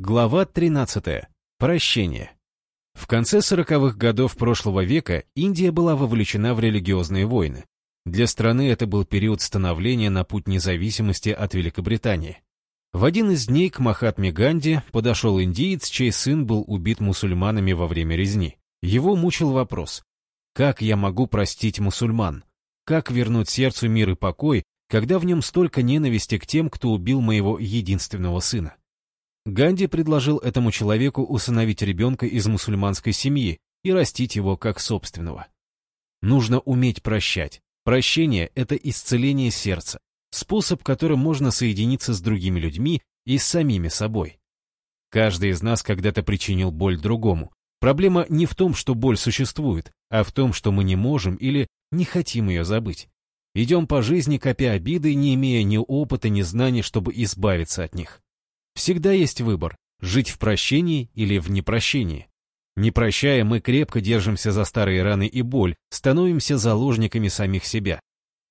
Глава 13. Прощение. В конце 40-х годов прошлого века Индия была вовлечена в религиозные войны. Для страны это был период становления на путь независимости от Великобритании. В один из дней к Махатме Ганди подошел индиец, чей сын был убит мусульманами во время резни. Его мучил вопрос, как я могу простить мусульман? Как вернуть сердцу мир и покой, когда в нем столько ненависти к тем, кто убил моего единственного сына? Ганди предложил этому человеку усыновить ребенка из мусульманской семьи и растить его как собственного. Нужно уметь прощать. Прощение — это исцеление сердца, способ, которым можно соединиться с другими людьми и с самими собой. Каждый из нас когда-то причинил боль другому. Проблема не в том, что боль существует, а в том, что мы не можем или не хотим ее забыть. Идем по жизни, копя обиды, не имея ни опыта, ни знаний, чтобы избавиться от них. Всегда есть выбор – жить в прощении или в непрощении. Не прощая, мы крепко держимся за старые раны и боль, становимся заложниками самих себя.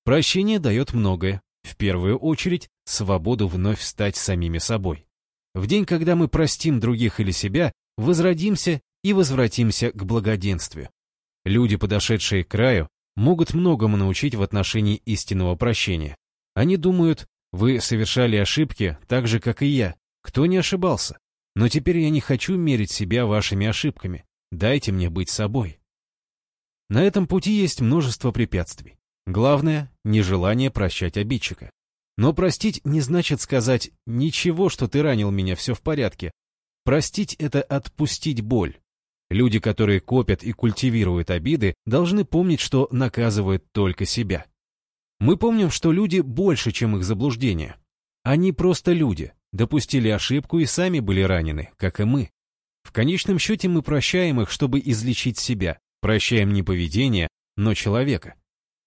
Прощение дает многое. В первую очередь, свободу вновь стать самими собой. В день, когда мы простим других или себя, возродимся и возвратимся к благоденствию. Люди, подошедшие к краю, могут многому научить в отношении истинного прощения. Они думают, вы совершали ошибки так же, как и я, кто не ошибался? Но теперь я не хочу мерить себя вашими ошибками. Дайте мне быть собой. На этом пути есть множество препятствий. Главное — нежелание прощать обидчика. Но простить не значит сказать «ничего, что ты ранил меня, все в порядке». Простить — это отпустить боль. Люди, которые копят и культивируют обиды, должны помнить, что наказывают только себя. Мы помним, что люди больше, чем их заблуждения. Они просто люди, допустили ошибку и сами были ранены, как и мы. В конечном счете мы прощаем их, чтобы излечить себя, прощаем не поведение, но человека.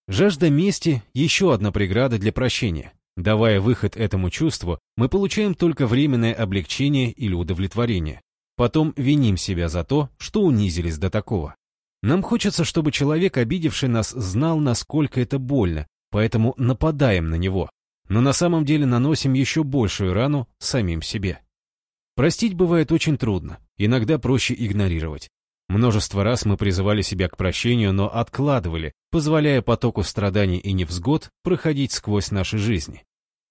Жажда мести – еще одна преграда для прощения. Давая выход этому чувству, мы получаем только временное облегчение или удовлетворение. Потом виним себя за то, что унизились до такого. Нам хочется, чтобы человек, обидевший нас, знал, насколько это больно, поэтому нападаем на него но на самом деле наносим еще большую рану самим себе. Простить бывает очень трудно, иногда проще игнорировать. Множество раз мы призывали себя к прощению, но откладывали, позволяя потоку страданий и невзгод проходить сквозь наши жизни.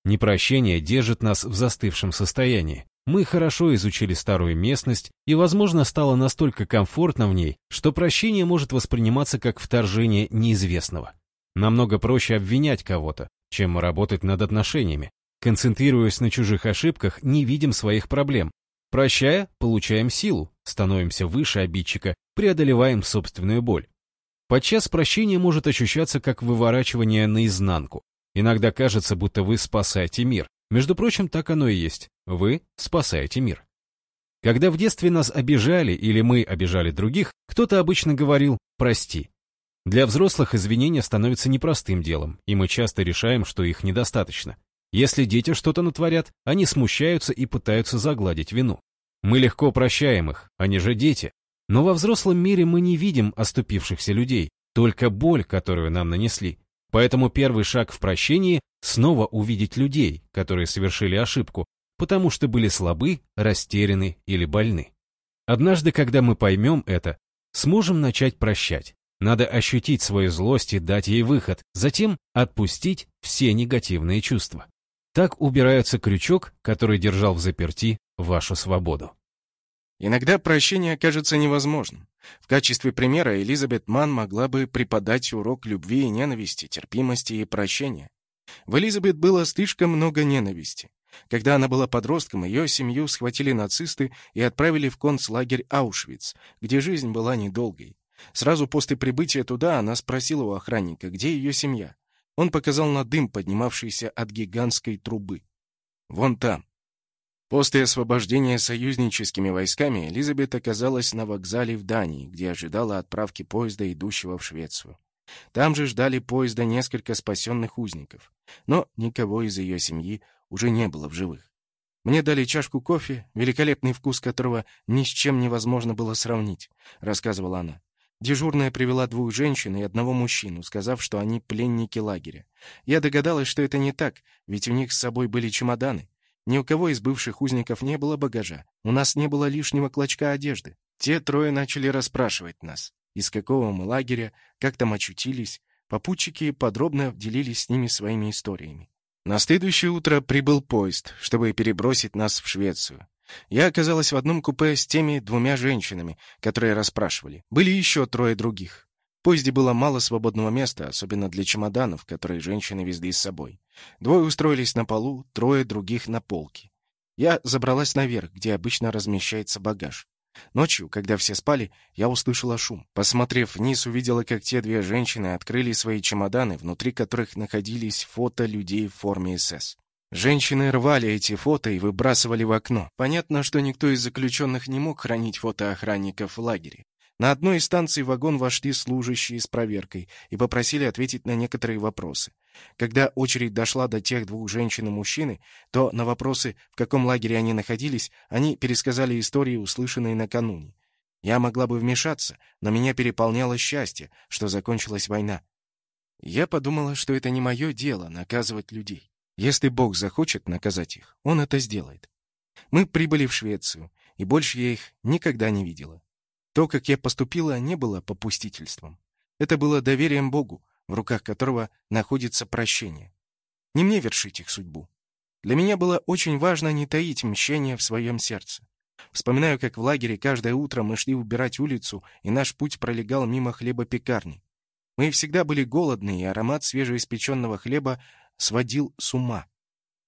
Непрощение держит нас в застывшем состоянии. Мы хорошо изучили старую местность, и, возможно, стало настолько комфортно в ней, что прощение может восприниматься как вторжение неизвестного. Намного проще обвинять кого-то, чем работать над отношениями. Концентрируясь на чужих ошибках, не видим своих проблем. Прощая, получаем силу, становимся выше обидчика, преодолеваем собственную боль. Подчас прощение может ощущаться как выворачивание наизнанку. Иногда кажется, будто вы спасаете мир. Между прочим, так оно и есть. Вы спасаете мир. Когда в детстве нас обижали или мы обижали других, кто-то обычно говорил «прости». Для взрослых извинения становятся непростым делом, и мы часто решаем, что их недостаточно. Если дети что-то натворят, они смущаются и пытаются загладить вину. Мы легко прощаем их, они же дети. Но во взрослом мире мы не видим оступившихся людей, только боль, которую нам нанесли. Поэтому первый шаг в прощении — снова увидеть людей, которые совершили ошибку, потому что были слабы, растеряны или больны. Однажды, когда мы поймем это, сможем начать прощать. Надо ощутить свою злость и дать ей выход, затем отпустить все негативные чувства. Так убирается крючок, который держал в заперти вашу свободу. Иногда прощение кажется невозможным. В качестве примера Элизабет Ман могла бы преподать урок любви и ненависти, терпимости и прощения. В Элизабет было слишком много ненависти. Когда она была подростком, ее семью схватили нацисты и отправили в концлагерь Аушвиц, где жизнь была недолгой. Сразу после прибытия туда она спросила у охранника, где ее семья. Он показал на дым, поднимавшийся от гигантской трубы. «Вон там». После освобождения союзническими войсками Элизабет оказалась на вокзале в Дании, где ожидала отправки поезда, идущего в Швецию. Там же ждали поезда несколько спасенных узников, но никого из ее семьи уже не было в живых. Мне дали чашку кофе, великолепный вкус которого ни с чем невозможно было сравнить, рассказывала она. Дежурная привела двух женщин и одного мужчину, сказав, что они пленники лагеря. Я догадалась, что это не так, ведь у них с собой были чемоданы. Ни у кого из бывших узников не было багажа. У нас не было лишнего клочка одежды. Те трое начали расспрашивать нас, из какого мы лагеря, как там очутились. Попутчики подробно делились с ними своими историями. На следующее утро прибыл поезд, чтобы перебросить нас в Швецию. Я оказалась в одном купе с теми двумя женщинами, которые расспрашивали. Были еще трое других. В поезде было мало свободного места, особенно для чемоданов, которые женщины везли с собой. Двое устроились на полу, трое других на полке. Я забралась наверх, где обычно размещается багаж. Ночью, когда все спали, я услышала шум. Посмотрев вниз, увидела, как те две женщины открыли свои чемоданы, внутри которых находились фото людей в форме СС. Женщины рвали эти фото и выбрасывали в окно. Понятно, что никто из заключенных не мог хранить фото охранников в лагере. На одной из станций вагон вошли служащие с проверкой и попросили ответить на некоторые вопросы. Когда очередь дошла до тех двух женщин и мужчины, то на вопросы, в каком лагере они находились, они пересказали истории, услышанные накануне. Я могла бы вмешаться, но меня переполняло счастье, что закончилась война. Я подумала, что это не мое дело наказывать людей. Если Бог захочет наказать их, Он это сделает. Мы прибыли в Швецию, и больше я их никогда не видела. То, как я поступила, не было попустительством. Это было доверием Богу, в руках которого находится прощение. Не мне вершить их судьбу. Для меня было очень важно не таить мщение в своем сердце. Вспоминаю, как в лагере каждое утро мы шли убирать улицу, и наш путь пролегал мимо хлебопекарни. Мы всегда были голодны, и аромат свежеиспеченного хлеба сводил с ума.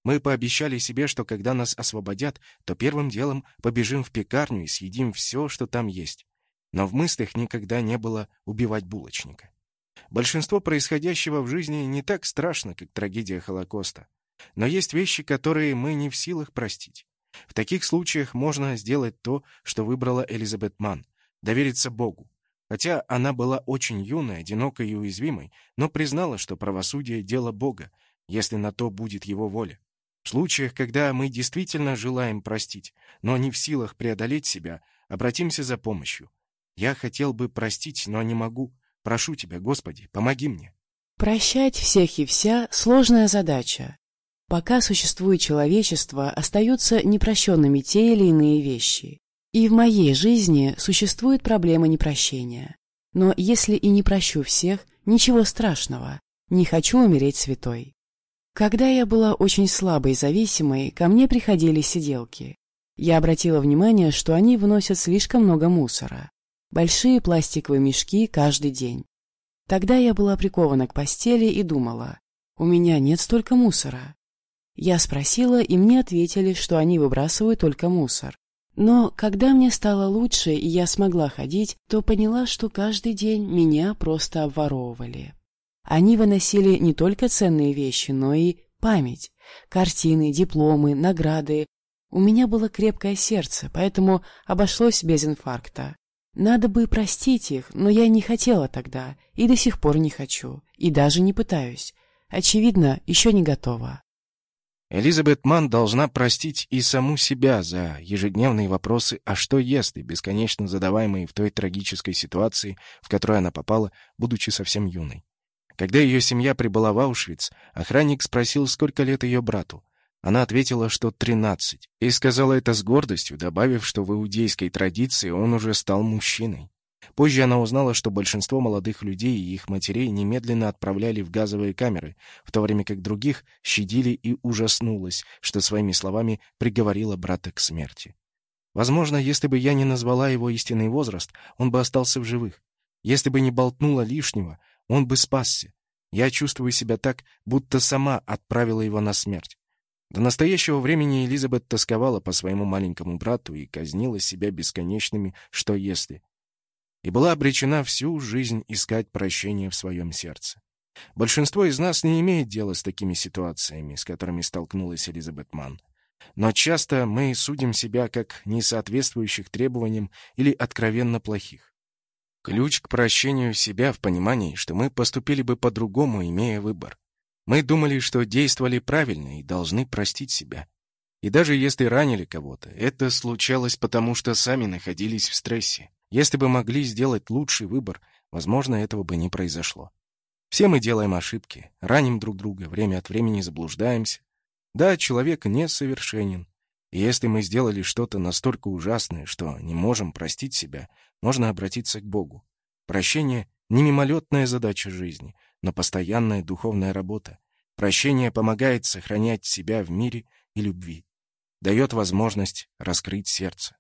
Мы пообещали себе, что когда нас освободят, то первым делом побежим в пекарню и съедим все, что там есть но в мыслях никогда не было убивать булочника. Большинство происходящего в жизни не так страшно, как трагедия Холокоста. Но есть вещи, которые мы не в силах простить. В таких случаях можно сделать то, что выбрала Элизабет Ман — довериться Богу. Хотя она была очень юной, одинокой и уязвимой, но признала, что правосудие — дело Бога, если на то будет его воля. В случаях, когда мы действительно желаем простить, но не в силах преодолеть себя, обратимся за помощью. Я хотел бы простить, но не могу. Прошу тебя, Господи, помоги мне. Прощать всех и вся — сложная задача. Пока существует человечество, остаются непрощенными те или иные вещи. И в моей жизни существует проблема непрощения. Но если и не прощу всех, ничего страшного. Не хочу умереть святой. Когда я была очень слабой и зависимой, ко мне приходили сиделки. Я обратила внимание, что они выносят слишком много мусора большие пластиковые мешки каждый день. Тогда я была прикована к постели и думала, у меня нет столько мусора. Я спросила, и мне ответили, что они выбрасывают только мусор. Но когда мне стало лучше, и я смогла ходить, то поняла, что каждый день меня просто обворовывали. Они выносили не только ценные вещи, но и память, картины, дипломы, награды. У меня было крепкое сердце, поэтому обошлось без инфаркта. Надо бы простить их, но я не хотела тогда, и до сих пор не хочу, и даже не пытаюсь. Очевидно, еще не готова. Элизабет Ман должна простить и саму себя за ежедневные вопросы «а что если?», бесконечно задаваемые в той трагической ситуации, в которую она попала, будучи совсем юной. Когда ее семья прибыла в Аушвиц, охранник спросил, сколько лет ее брату. Она ответила, что тринадцать, и сказала это с гордостью, добавив, что в иудейской традиции он уже стал мужчиной. Позже она узнала, что большинство молодых людей и их матерей немедленно отправляли в газовые камеры, в то время как других щадили и ужаснулась, что своими словами приговорила брата к смерти. Возможно, если бы я не назвала его истинный возраст, он бы остался в живых. Если бы не болтнула лишнего, он бы спасся. Я чувствую себя так, будто сама отправила его на смерть. До настоящего времени Элизабет тосковала по своему маленькому брату и казнила себя бесконечными «что если» и была обречена всю жизнь искать прощения в своем сердце. Большинство из нас не имеет дела с такими ситуациями, с которыми столкнулась Элизабет Манн. Но часто мы судим себя как несоответствующих требованиям или откровенно плохих. Ключ к прощению себя в понимании, что мы поступили бы по-другому, имея выбор. Мы думали, что действовали правильно и должны простить себя. И даже если ранили кого-то, это случалось потому, что сами находились в стрессе. Если бы могли сделать лучший выбор, возможно, этого бы не произошло. Все мы делаем ошибки, раним друг друга, время от времени заблуждаемся. Да, человек несовершенен. И если мы сделали что-то настолько ужасное, что не можем простить себя, можно обратиться к Богу. Прощение — не мимолетная задача жизни, но постоянная духовная работа. Прощение помогает сохранять себя в мире и любви, дает возможность раскрыть сердце.